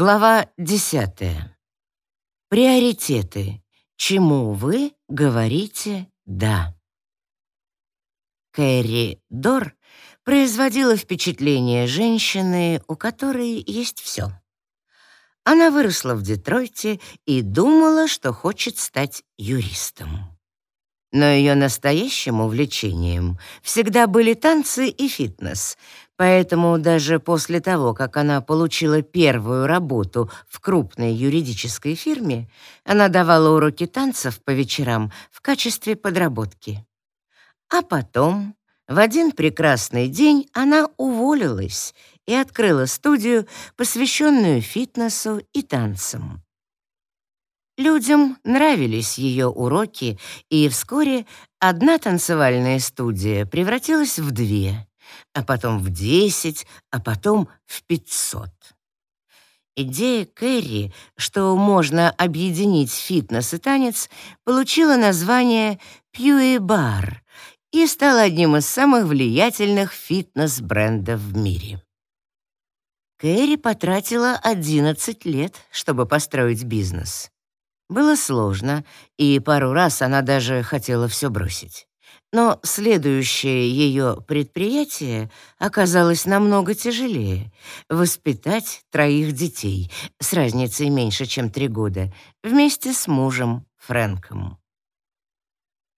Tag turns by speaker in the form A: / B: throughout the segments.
A: Глава 10. Приоритеты. Чему вы говорите «да». Кэрри Дор производила впечатление женщины, у которой есть все. Она выросла в Детройте и думала, что хочет стать юристом. Но ее настоящим увлечением всегда были танцы и фитнес, поэтому даже после того, как она получила первую работу в крупной юридической фирме, она давала уроки танцев по вечерам в качестве подработки. А потом, в один прекрасный день, она уволилась и открыла студию, посвященную фитнесу и танцам. Людям нравились ее уроки, и вскоре одна танцевальная студия превратилась в две, а потом в десять, а потом в пятьсот. Идея Кэрри, что можно объединить фитнес и танец, получила название «Пьюи-бар» и стала одним из самых влиятельных фитнес-брендов в мире. Кэрри потратила 11 лет, чтобы построить бизнес. Было сложно, и пару раз она даже хотела все бросить. Но следующее ее предприятие оказалось намного тяжелее — воспитать троих детей с разницей меньше, чем три года, вместе с мужем Фрэнком.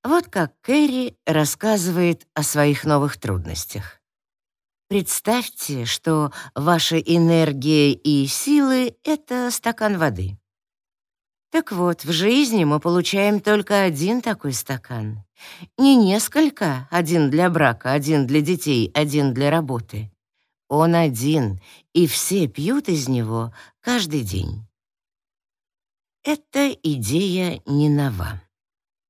A: Вот как Кэрри рассказывает о своих новых трудностях. Представьте, что ваша энергия и силы — это стакан воды. Так вот, в жизни мы получаем только один такой стакан. Не несколько, один для брака, один для детей, один для работы. Он один, и все пьют из него каждый день. Эта идея не нова.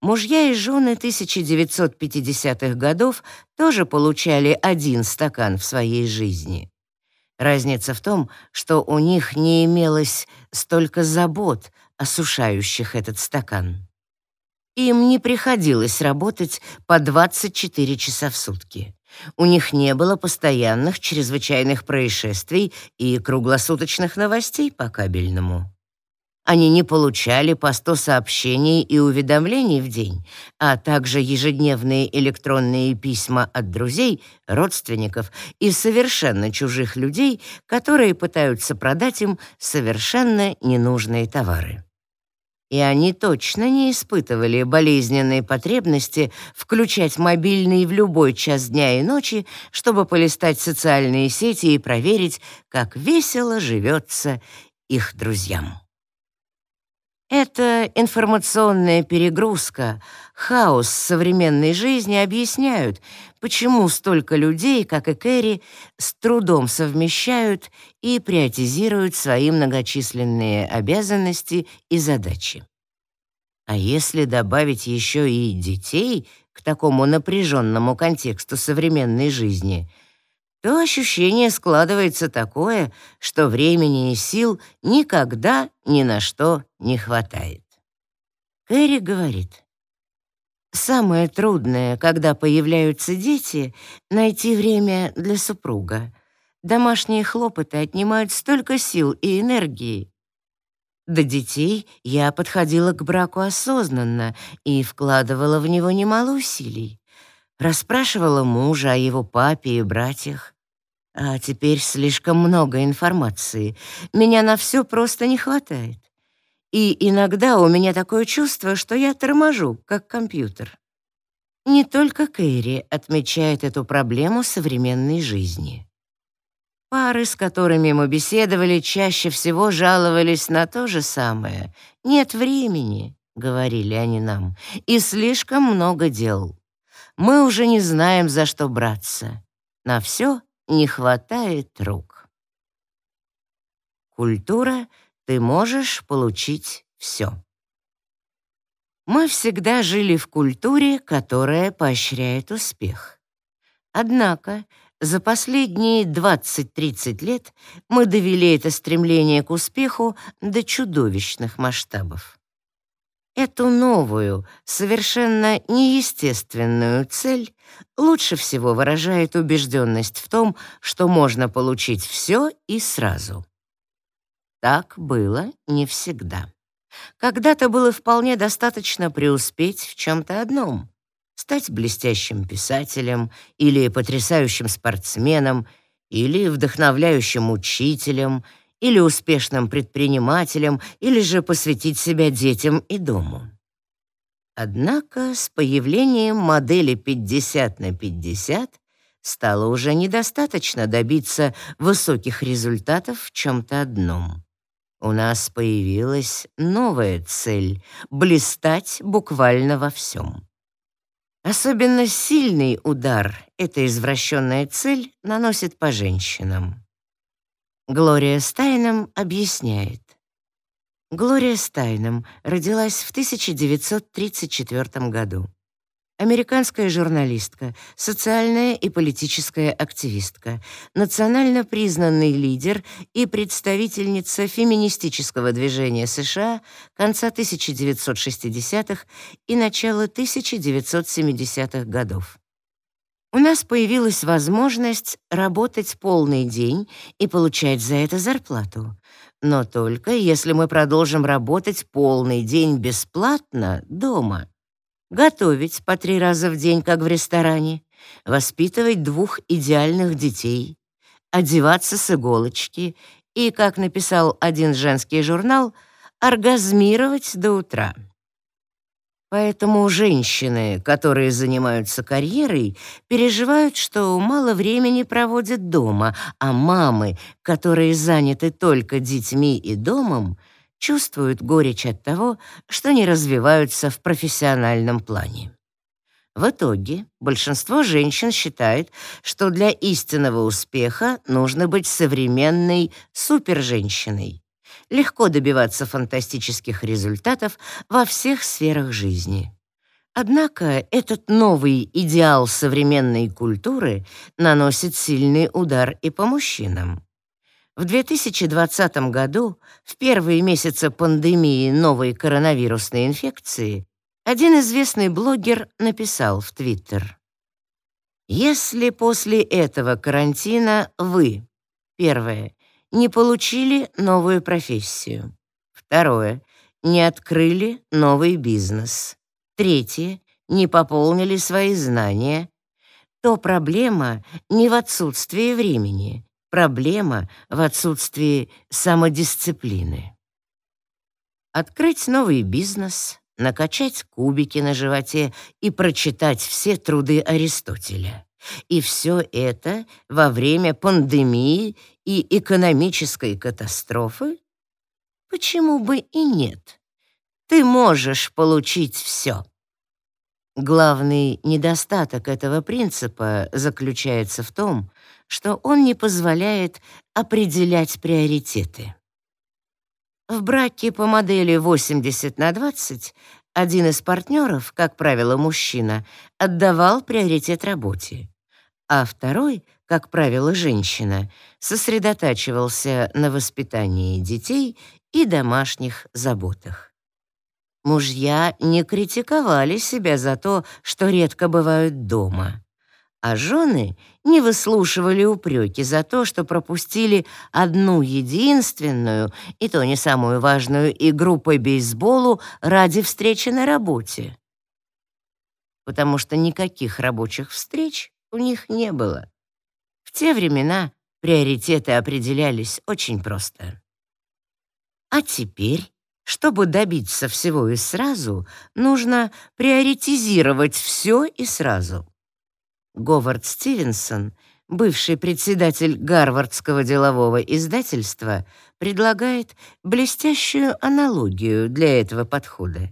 A: Мужья и жены 1950-х годов тоже получали один стакан в своей жизни. Разница в том, что у них не имелось столько забот, осушающих этот стакан. Им не приходилось работать по 24 часа в сутки. У них не было постоянных чрезвычайных происшествий и круглосуточных новостей по кабельному. Они не получали по 100 сообщений и уведомлений в день, а также ежедневные электронные письма от друзей, родственников и совершенно чужих людей, которые пытаются продать им совершенно ненужные товары и они точно не испытывали болезненной потребности включать мобильный в любой час дня и ночи, чтобы полистать социальные сети и проверить, как весело живется их друзьям. Эта информационная перегрузка, хаос современной жизни объясняют, почему столько людей, как и Кэрри, с трудом совмещают и приоритизируют свои многочисленные обязанности и задачи. А если добавить еще и детей к такому напряженному контексту современной жизни — то ощущение складывается такое, что времени и сил никогда ни на что не хватает. Кэрри говорит, «Самое трудное, когда появляются дети, найти время для супруга. Домашние хлопоты отнимают столько сил и энергии. До детей я подходила к браку осознанно и вкладывала в него немало усилий. Расспрашивала мужа о его папе и братьях. А теперь слишком много информации. Меня на все просто не хватает. И иногда у меня такое чувство, что я торможу, как компьютер. Не только Кэрри отмечает эту проблему современной жизни. Пары, с которыми мы беседовали, чаще всего жаловались на то же самое. «Нет времени», — говорили они нам, — «и слишком много дел» мы уже не знаем, за что браться. На все не хватает рук. Культура «ты можешь получить все». Мы всегда жили в культуре, которая поощряет успех. Однако за последние 20-30 лет мы довели это стремление к успеху до чудовищных масштабов. Эту новую, совершенно неестественную цель лучше всего выражает убежденность в том, что можно получить все и сразу. Так было не всегда. Когда-то было вполне достаточно преуспеть в чем-то одном — стать блестящим писателем или потрясающим спортсменом, или вдохновляющим учителем, или успешным предпринимателем, или же посвятить себя детям и дому. Однако с появлением модели 50 на 50 стало уже недостаточно добиться высоких результатов в чем-то одном. У нас появилась новая цель — блистать буквально во всем. Особенно сильный удар эта извращенная цель наносит по женщинам. Глория Стайном объясняет. Глория Стайном родилась в 1934 году американская журналистка, социальная и политическая активистка, национально признанный лидер и представительница феминистического движения США конца 1960-х и начала 1970-х годов. У нас появилась возможность работать полный день и получать за это зарплату. Но только если мы продолжим работать полный день бесплатно дома готовить по три раза в день, как в ресторане, воспитывать двух идеальных детей, одеваться с иголочки и, как написал один женский журнал, оргазмировать до утра. Поэтому женщины, которые занимаются карьерой, переживают, что мало времени проводят дома, а мамы, которые заняты только детьми и домом, чувствуют горечь от того, что не развиваются в профессиональном плане. В итоге большинство женщин считает, что для истинного успеха нужно быть современной суперженщиной. Легко добиваться фантастических результатов во всех сферах жизни. Однако этот новый идеал современной культуры наносит сильный удар и по мужчинам. В 2020 году, в первые месяцы пандемии новой коронавирусной инфекции, один известный блогер написал в Твиттер. «Если после этого карантина вы, первое, не получили новую профессию, второе, не открыли новый бизнес, третье, не пополнили свои знания, то проблема не в отсутствии времени, Проблема в отсутствии самодисциплины. Открыть новый бизнес, накачать кубики на животе и прочитать все труды Аристотеля. И все это во время пандемии и экономической катастрофы? Почему бы и нет? Ты можешь получить все. Главный недостаток этого принципа заключается в том, что он не позволяет определять приоритеты. В браке по модели 80 на 20 один из партнеров, как правило, мужчина, отдавал приоритет работе, а второй, как правило, женщина, сосредотачивался на воспитании детей и домашних заботах. Мужья не критиковали себя за то, что редко бывают дома а жены не выслушивали упреки за то, что пропустили одну единственную, и то не самую важную, игру по бейсболу ради встречи на работе. Потому что никаких рабочих встреч у них не было. В те времена приоритеты определялись очень просто. А теперь, чтобы добиться всего и сразу, нужно приоритизировать все и сразу. Говард Стивенсон, бывший председатель Гарвардского делового издательства, предлагает блестящую аналогию для этого подхода.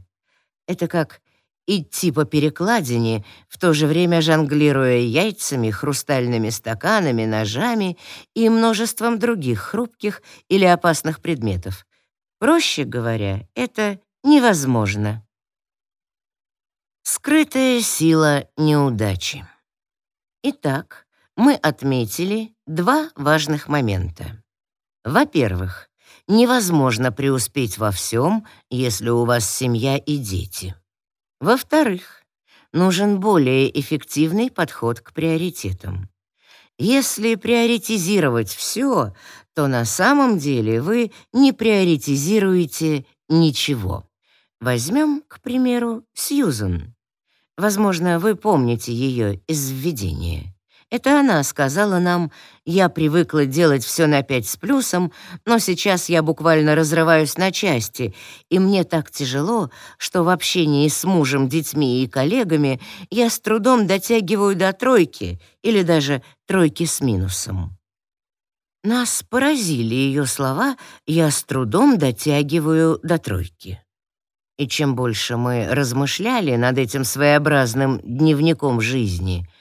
A: Это как идти по перекладине, в то же время жонглируя яйцами, хрустальными стаканами, ножами и множеством других хрупких или опасных предметов. Проще говоря, это невозможно. Скрытая сила неудачи. Итак, мы отметили два важных момента. Во-первых, невозможно преуспеть во всем, если у вас семья и дети. Во-вторых, нужен более эффективный подход к приоритетам. Если приоритизировать все, то на самом деле вы не приоритизируете ничего. Возьмем, к примеру, Сьюзен. Возможно, вы помните ее из введения. Это она сказала нам, я привыкла делать все на пять с плюсом, но сейчас я буквально разрываюсь на части, и мне так тяжело, что в общении с мужем, детьми и коллегами я с трудом дотягиваю до тройки или даже тройки с минусом. Нас поразили ее слова «я с трудом дотягиваю до тройки». И чем больше мы размышляли над этим своеобразным дневником жизни —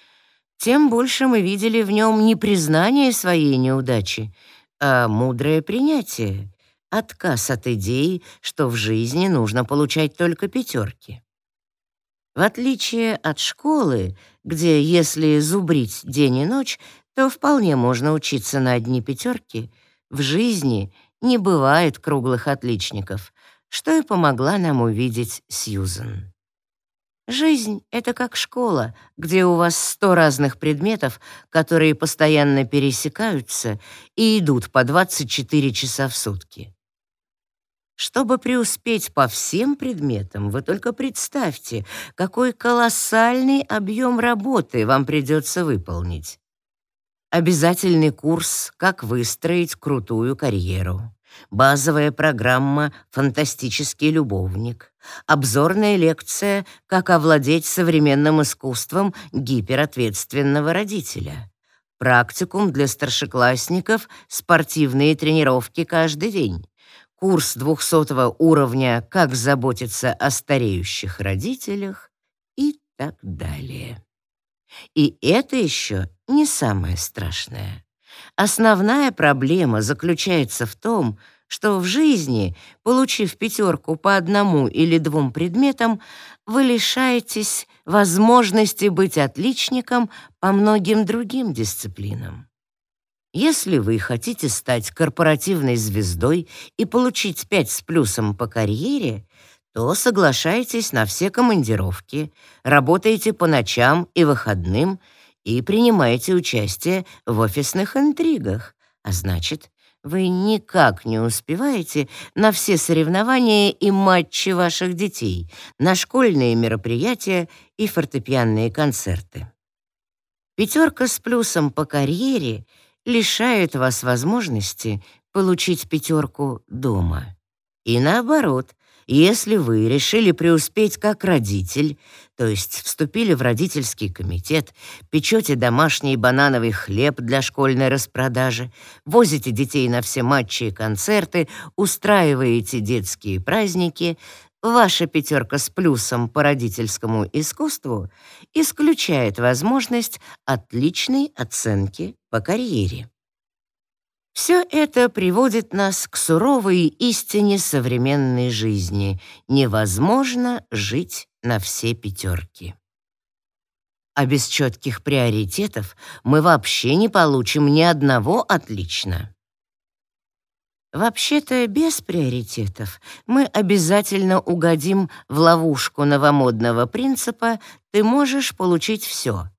A: тем больше мы видели в нем не признание своей неудачи, а мудрое принятие, отказ от идеи, что в жизни нужно получать только пятерки. В отличие от школы, где если зубрить день и ночь, то вполне можно учиться на одни пятерки, в жизни не бывает круглых отличников, что и помогла нам увидеть Сьюзен. Жизнь — это как школа, где у вас сто разных предметов, которые постоянно пересекаются и идут по 24 часа в сутки. Чтобы преуспеть по всем предметам, вы только представьте, какой колоссальный объем работы вам придется выполнить. Обязательный курс «Как выстроить крутую карьеру» базовая программа «Фантастический любовник», обзорная лекция «Как овладеть современным искусством гиперответственного родителя», практикум для старшеклассников «Спортивные тренировки каждый день», курс 200 уровня «Как заботиться о стареющих родителях» и так далее. И это еще не самое страшное. Основная проблема заключается в том, что в жизни, получив пятерку по одному или двум предметам, вы лишаетесь возможности быть отличником по многим другим дисциплинам. Если вы хотите стать корпоративной звездой и получить пять с плюсом по карьере, то соглашайтесь на все командировки, работаете по ночам и выходным — и принимаете участие в офисных интригах, а значит, вы никак не успеваете на все соревнования и матчи ваших детей, на школьные мероприятия и фортепианные концерты. Пятерка с плюсом по карьере лишает вас возможности получить пятерку дома. И наоборот, если вы решили преуспеть как родитель, то есть вступили в родительский комитет, печете домашний банановый хлеб для школьной распродажи, возите детей на все матчи и концерты, устраиваете детские праздники, ваша пятерка с плюсом по родительскому искусству исключает возможность отличной оценки по карьере. Все это приводит нас к суровой истине современной жизни. Невозможно жить на все пятерки. А без четких приоритетов мы вообще не получим ни одного отлично. Вообще-то без приоритетов мы обязательно угодим в ловушку новомодного принципа «ты можешь получить все».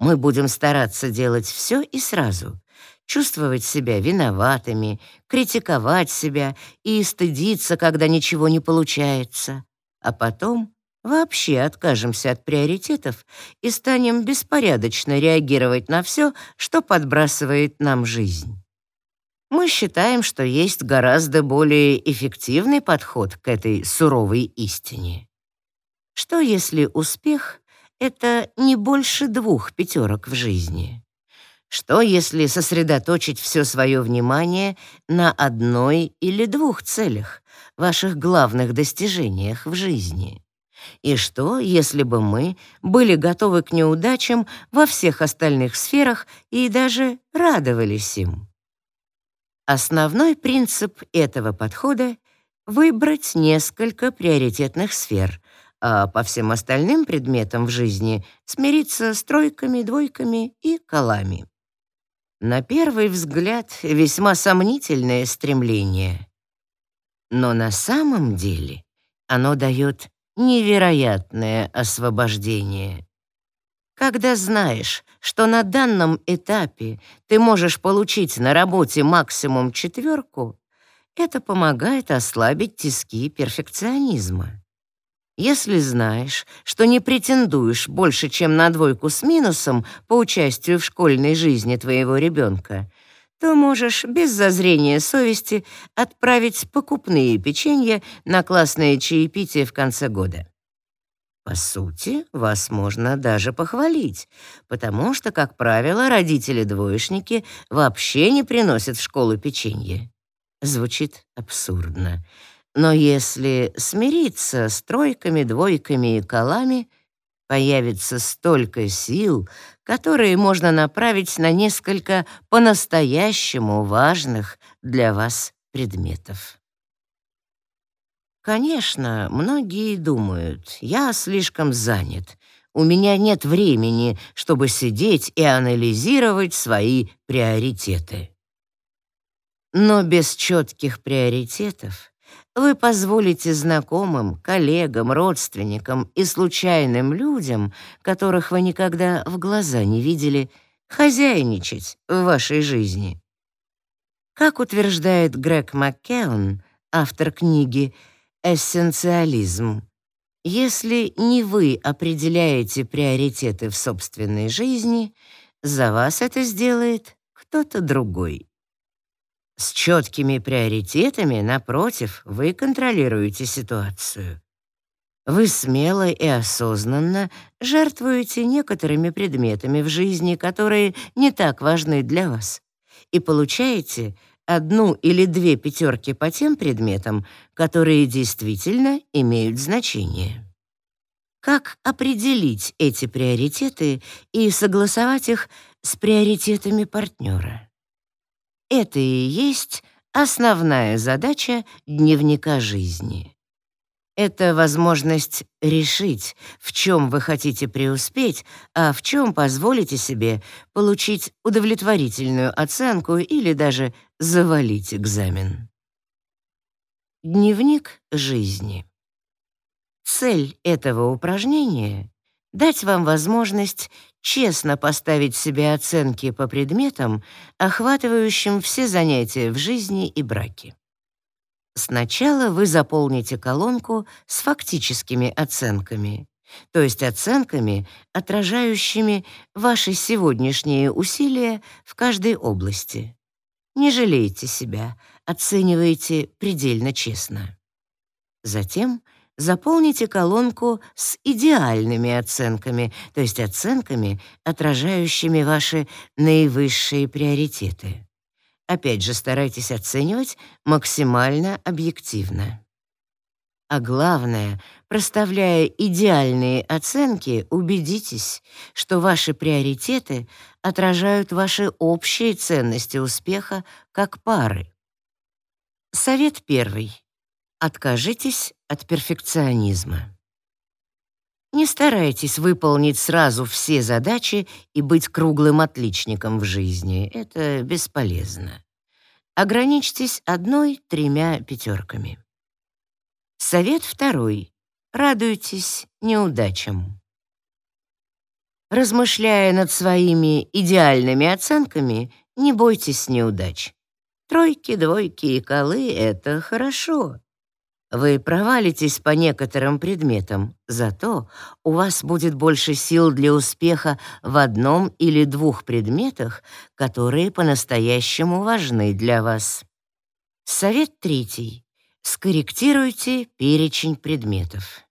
A: Мы будем стараться делать все и сразу, чувствовать себя виноватыми, критиковать себя и стыдиться, когда ничего не получается. А потом вообще откажемся от приоритетов и станем беспорядочно реагировать на все, что подбрасывает нам жизнь. Мы считаем, что есть гораздо более эффективный подход к этой суровой истине. Что если успех — это не больше двух пятерок в жизни? Что, если сосредоточить все свое внимание на одной или двух целях, ваших главных достижениях в жизни? И что, если бы мы были готовы к неудачам во всех остальных сферах и даже радовались им? Основной принцип этого подхода — выбрать несколько приоритетных сфер, а по всем остальным предметам в жизни смириться с тройками, двойками и колами. На первый взгляд весьма сомнительное стремление. Но на самом деле оно дает невероятное освобождение. Когда знаешь, что на данном этапе ты можешь получить на работе максимум четверку, это помогает ослабить тиски перфекционизма. Если знаешь, что не претендуешь больше, чем на двойку с минусом по участию в школьной жизни твоего ребенка, то можешь без зазрения совести отправить покупные печенья на классное чаепитие в конце года. По сути, вас можно даже похвалить, потому что, как правило, родители-двоечники вообще не приносят в школу печенье. Звучит абсурдно. Но если смириться с тройками, двойками и колами, появится столько сил, которые можно направить на несколько по-настоящему важных для вас предметов. Конечно, многие думают, я слишком занят, у меня нет времени, чтобы сидеть и анализировать свои приоритеты. Но без четких приоритетов вы позволите знакомым, коллегам, родственникам и случайным людям, которых вы никогда в глаза не видели, хозяйничать в вашей жизни. Как утверждает Грег Маккеон, автор книги «Эссенциализм», если не вы определяете приоритеты в собственной жизни, за вас это сделает кто-то другой. С четкими приоритетами, напротив, вы контролируете ситуацию. Вы смело и осознанно жертвуете некоторыми предметами в жизни, которые не так важны для вас, и получаете одну или две пятерки по тем предметам, которые действительно имеют значение. Как определить эти приоритеты и согласовать их с приоритетами партнера? Это и есть основная задача дневника жизни. Это возможность решить, в чем вы хотите преуспеть, а в чем позволите себе получить удовлетворительную оценку или даже завалить экзамен. Дневник жизни. Цель этого упражнения — дать вам возможность честно поставить себе оценки по предметам, охватывающим все занятия в жизни и браке. Сначала вы заполните колонку с фактическими оценками, то есть оценками, отражающими ваши сегодняшние усилия в каждой области. Не жалейте себя, оценивайте предельно честно. Затем — заполните колонку с идеальными оценками, то есть оценками, отражающими ваши наивысшие приоритеты. Опять же, старайтесь оценивать максимально объективно. А главное, проставляя идеальные оценки, убедитесь, что ваши приоритеты отражают ваши общие ценности успеха как пары. Совет первый. Откажитесь от перфекционизма. Не старайтесь выполнить сразу все задачи и быть круглым отличником в жизни. Это бесполезно. Ограничьтесь одной-тремя пятерками. Совет второй. Радуйтесь неудачам. Размышляя над своими идеальными оценками, не бойтесь неудач. Тройки, двойки и колы — это хорошо. Вы провалитесь по некоторым предметам, зато у вас будет больше сил для успеха в одном или двух предметах, которые по-настоящему важны для вас. Совет третий. Скорректируйте перечень предметов.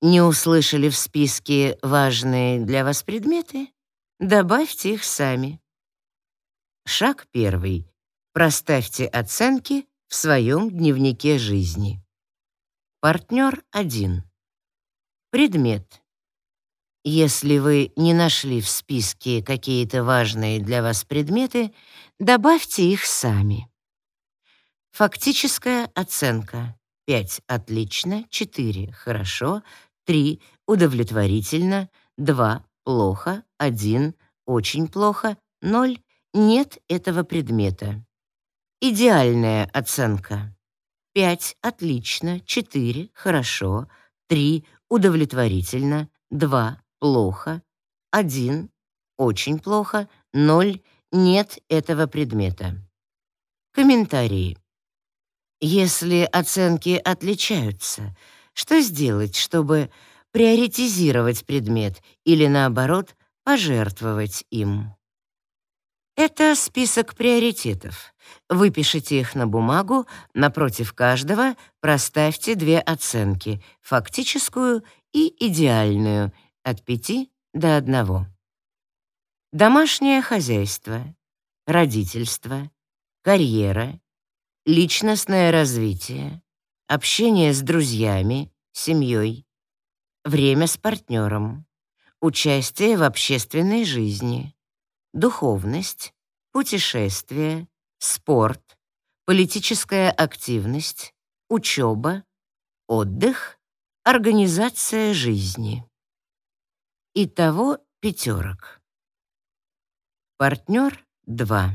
A: Не услышали в списке важные для вас предметы? Добавьте их сами. Шаг первый. Проставьте оценки в своем дневнике жизни. Партнер 1. Предмет. Если вы не нашли в списке какие-то важные для вас предметы, добавьте их сами. Фактическая оценка. 5 — отлично, 4 — хорошо, 3 — удовлетворительно, 2 — плохо, 1 — очень плохо, 0 — нет этого предмета. Идеальная оценка. 5 — отлично, 4 — хорошо, 3 — удовлетворительно, 2 — плохо, 1 — очень плохо, 0 — нет этого предмета. Комментарии. Если оценки отличаются, что сделать, чтобы приоритизировать предмет или, наоборот, пожертвовать им? Это список приоритетов. Выпишите их на бумагу, напротив каждого проставьте две оценки — фактическую и идеальную, от 5 до 1. Домашнее хозяйство, родительство, карьера, личностное развитие, общение с друзьями, семьей, время с партнером, участие в общественной жизни, духовность, путешествия, спорт, политическая активность, учеба, отдых, организация жизни. Итого пятерок. Партнер — два.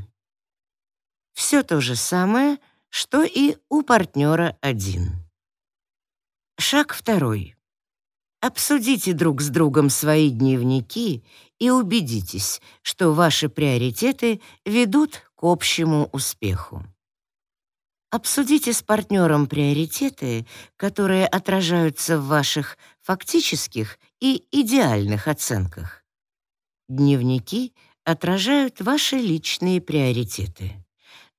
A: Все то же самое, что и у партнера один. Шаг второй. Обсудите друг с другом свои дневники и убедитесь, что ваши приоритеты ведут к общему успеху. Обсудите с партнером приоритеты, которые отражаются в ваших фактических и идеальных оценках. Дневники отражают ваши личные приоритеты.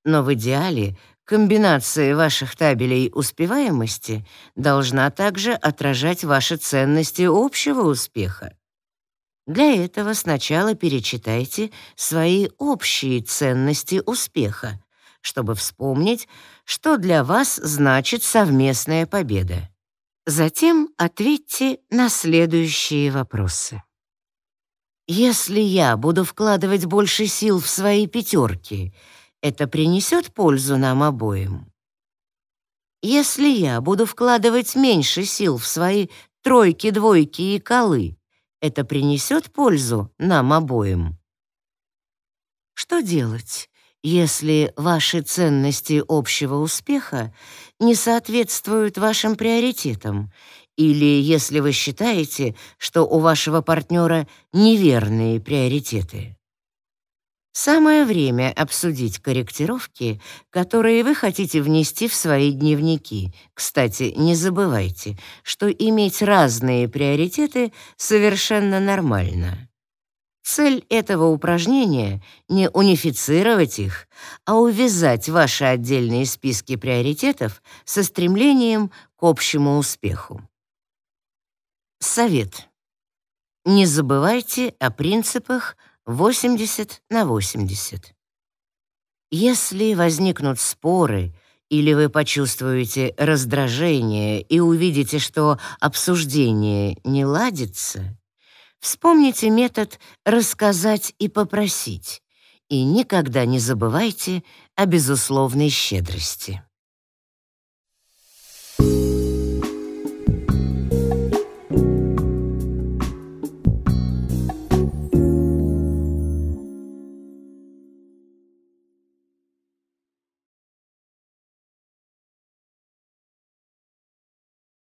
A: Но в идеале Комбинация ваших табелей успеваемости должна также отражать ваши ценности общего успеха. Для этого сначала перечитайте свои общие ценности успеха, чтобы вспомнить, что для вас значит совместная победа. Затем ответьте на следующие вопросы. Если я буду вкладывать больше сил в свои пятерки — это принесет пользу нам обоим? Если я буду вкладывать меньше сил в свои тройки, двойки и колы, это принесет пользу нам обоим? Что делать, если ваши ценности общего успеха не соответствуют вашим приоритетам, или если вы считаете, что у вашего партнера неверные приоритеты? Самое время обсудить корректировки, которые вы хотите внести в свои дневники. Кстати, не забывайте, что иметь разные приоритеты совершенно нормально. Цель этого упражнения — не унифицировать их, а увязать ваши отдельные списки приоритетов со стремлением к общему успеху. Совет. Не забывайте о принципах 80 на 80. Если возникнут споры или вы почувствуете раздражение и увидите, что обсуждение не ладится, вспомните метод «рассказать и попросить» и никогда не забывайте о безусловной щедрости.